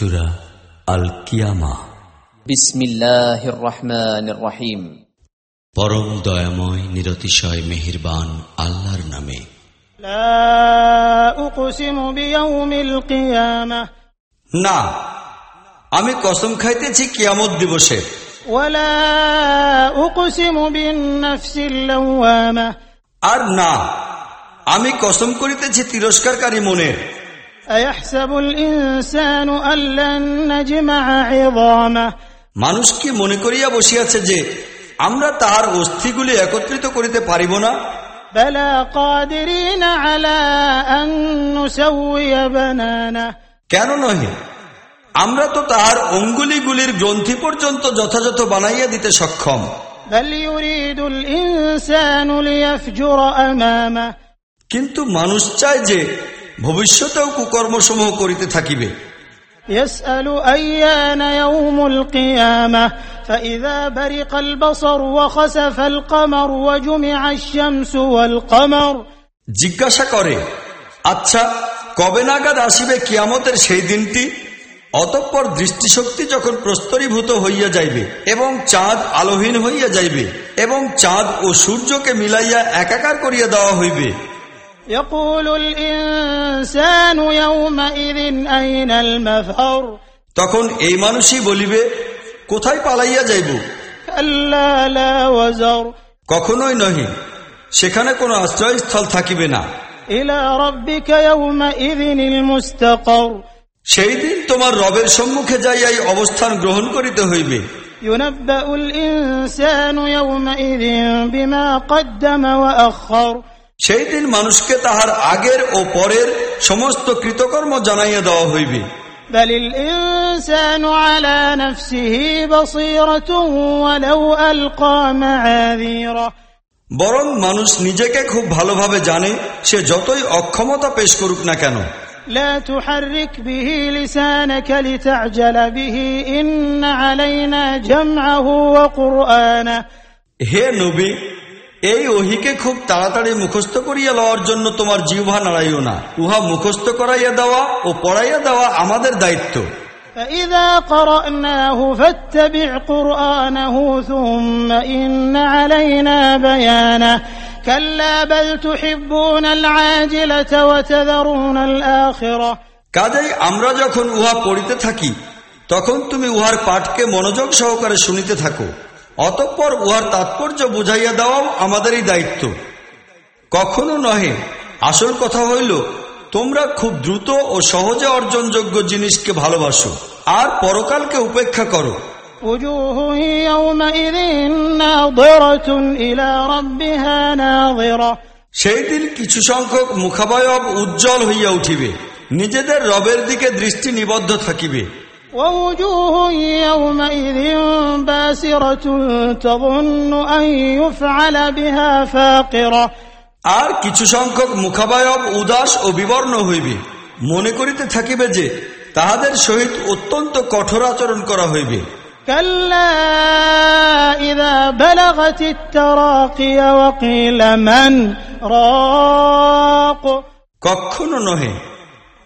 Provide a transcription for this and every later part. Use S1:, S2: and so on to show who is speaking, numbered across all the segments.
S1: সুরা আল কিয়ামা
S2: বিসমিল্লাহির রহমানির রহিম
S1: পরম দয়াময় নিরতিশয় মেহেরবান আল্লাহর নামে।
S3: না আমি কসম খাইতেছি কিয়ামত দিবসে। আর না আমি কসম করিতেছি তিরস্কারকারী মনের।
S4: أيحسب الإنسان أن لن نجمع عظامه
S3: মানুষ কি মনে করিয়া বসিয়াছে যে আমরা তাহার অস্থিগুলি একত্রিত করিতে পারিব না
S4: بلى قادرين على أن نسوي بنانه
S3: কেন নহে আমরা তো তাহার অঙ্গুলিগুলির গ্রন্থি পর্যন্ত যথাযথ বানাইয়া দিতে সক্ষম
S4: بل يريد الإنسان ليفجر أمامه
S3: কিন্তু মানুষ চায় যে ভবিষ্যতেও কুকর্মসমূহ করিতে থাকিবে
S4: يسأل أيان يوم القيامة فإذا برق البصر وخسف القمر وجمع الشمس والقمر
S3: জিজ্ঞাসা করে আচ্ছা কবে নাগাদ আসিবে কিয়ামতের সেই দিনটি অতঃপর দৃষ্টিশক্তি যখন প্রস্তরীভূত হইয়া যাইবে এবং চাঁদ আলোহীন হইয়া যাইবে এবং চাঁদ ও সূর্যকে মিলাইয়া একাকার করিয়া দেওয়া হইবে তখন এই মানুষই বলিবে কোথায় পালাইয়া যাইব? কখনোই নহি সেখানে কোনো আশ্রয়স্থল থাকিবে না। সেই দিন তোমার রবের সম্মুখে যাইয়াই অবস্থান গ্রহণ করিতে হইবে।
S4: ইউনাব্বাউল ইনসানু ইয়াউমাইযিন বিমা কদ্দামা
S3: সেই দিন মানুষকে তাহার আগের ও পরের সমস্ত কৃতকর্ম জানাইয়া দেওয়া হইবে
S4: بل الإنسان على نفسه بصيرة ولو ألقى معاذيره
S3: বরং মানুষ নিজেকে খুব ভালোভাবে জানে সে যতই অক্ষমতা পেশ করুক না কেন
S4: لا تحرك به لسانك لتعجل به إن علينا جمعه وقرآنه
S3: হে নবী এই ওহিকে খুব তাড়াতাড়ি মুখস্থ করিয়া লওয়ার জন্য তোমার জিহা নাড়াইও না। উহা মুখস্থ করাইয়া দেওয়া ও পড়াইয়া দেওয়া আমাদের দায়িত্ব। কাজেই আমরা যখন উহা পড়িতে থাকি তখন তুমি উহার পাঠকে মনোযোগ সহকারে শুনিতে থাকো। অতঃপর উহার তাৎপর্য বুঝাইয়া দেওয়াও আমাদেরই দায়িত্ব। কখনো নহে আসল কথা হইল তোমরা খুব দ্রুত ও সহজে অর্জনযোগ্য জিনিসকে ভালোবাসো আর পরকালকে উপেক্ষা করো। সেই দিন কিছু সংখ্যক মুখাবয়ব উজ্জ্বল হইয়া উঠিবে নিজেদের রবের দিকে দৃষ্টি নিবদ্ধ থাকিবে।
S4: ووجوه يومئذ باسرة تظن أن يفعل بها فاقرة
S3: আর কিছু সংখ্যক মুখাবয়ব উদাস ও বিবর্ণ হইবে মনে করিতে থাকিবে যে তাহাদের সহিত অত্যন্ত কঠোর আচরণ করা হইবে
S4: كلا إذا بلغت التراقي وقيل من راق
S3: কখনো নহে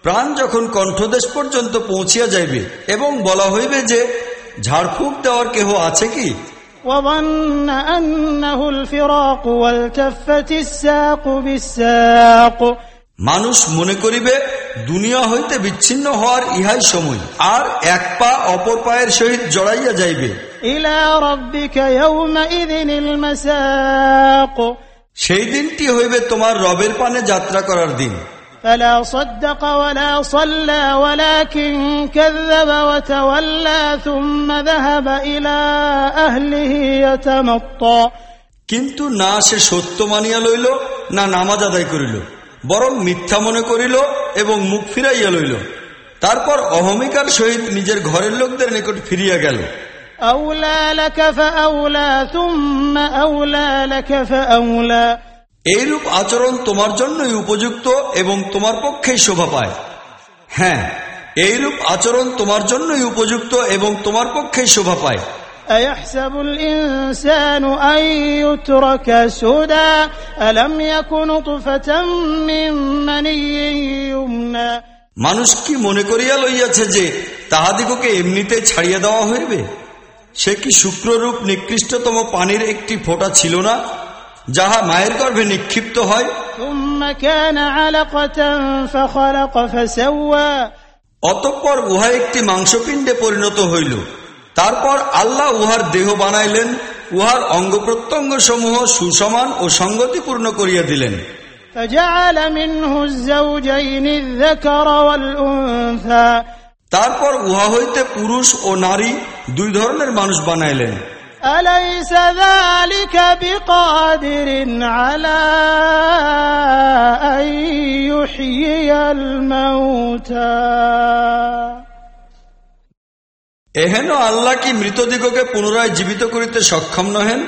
S3: প্রাণ যখন কণ্ঠদেশ পর্যন্ত পৌঁছিয়া যাইবে এবং বলা হইবে যে ঝাড়ফুঁক দেওয়ার কেহ আছে কি
S4: وظن أنه الفراق والتفت الساق بالساق
S3: মানুষ মনে করিবে দুনিয়া হইতে বিচ্ছিন্ন হওয়ার ইহাই সময় আর এক পা অপর পায়ের সহিত জড়াইয়া যাইবে
S4: إلى ربك يومئذ المساق
S3: সেই দিনটি হইবে তোমার রবের পানে যাত্রা করার দিন
S4: فلا صدق ولا صلى ولكن كذب وتولى ثم ذهب إلى أهله يتمطى
S3: কিন্তু না সে সত্য মানিয়া লইল না নামাজ আদায় করিল বরং মিথ্যা মনে করিল এবং মুখ ফিরাইয়া লইল তারপর অহমিকার সহিত নিজের ঘরের লোকদের নিকট ফিরিয়া গেল
S4: أولى لك فأولى ثم أولى لك فأولى
S3: এইরূপ আচরণ তোমার জন্যই উপযুক্ত এবং তোমার পক্ষেই শোভা পায় হ্যাঁ এইরূপ আচরণ তোমার জন্যই উপযুক্ত এবং তোমার পক্ষেই শোভা পায়
S4: أيحسب الإنسان أن يترك سدى ألم يكن طفة من مني يمنى
S3: মানুষ কি মনে করিয়া লইয়াছে যে তাহাদিগকে এমনিতে ছাড়িয়ে দেওয়া হইবে সে কি শুক্ররূপ নিকৃষ্টতম পানির একটি ফোঁটা ছিল না যাহা মায়ের গর্ভে নিক্ষিপ্ত হয়। অতঃপর উহা একটি মাংসপিণ্ডে পরিণত হইল। তারপর আল্লাহ উহার দেহ বানাইলেন। উহার অঙ্গ প্রত্যঙ্গ সমূহ সুসমান ও সঙ্গতিপূর্ণ করিয়া দিলেন। তারপর উহা হইতে পুরুষ ও নারী দুই ধরনের মানুষ বানাইলেন।
S4: أليس ذلك بقادر على أن يحيي الموتى
S3: এহেন আল্লাহ কি মৃতদিগকে পুনরায় জীবিত করিতে সক্ষম নহেন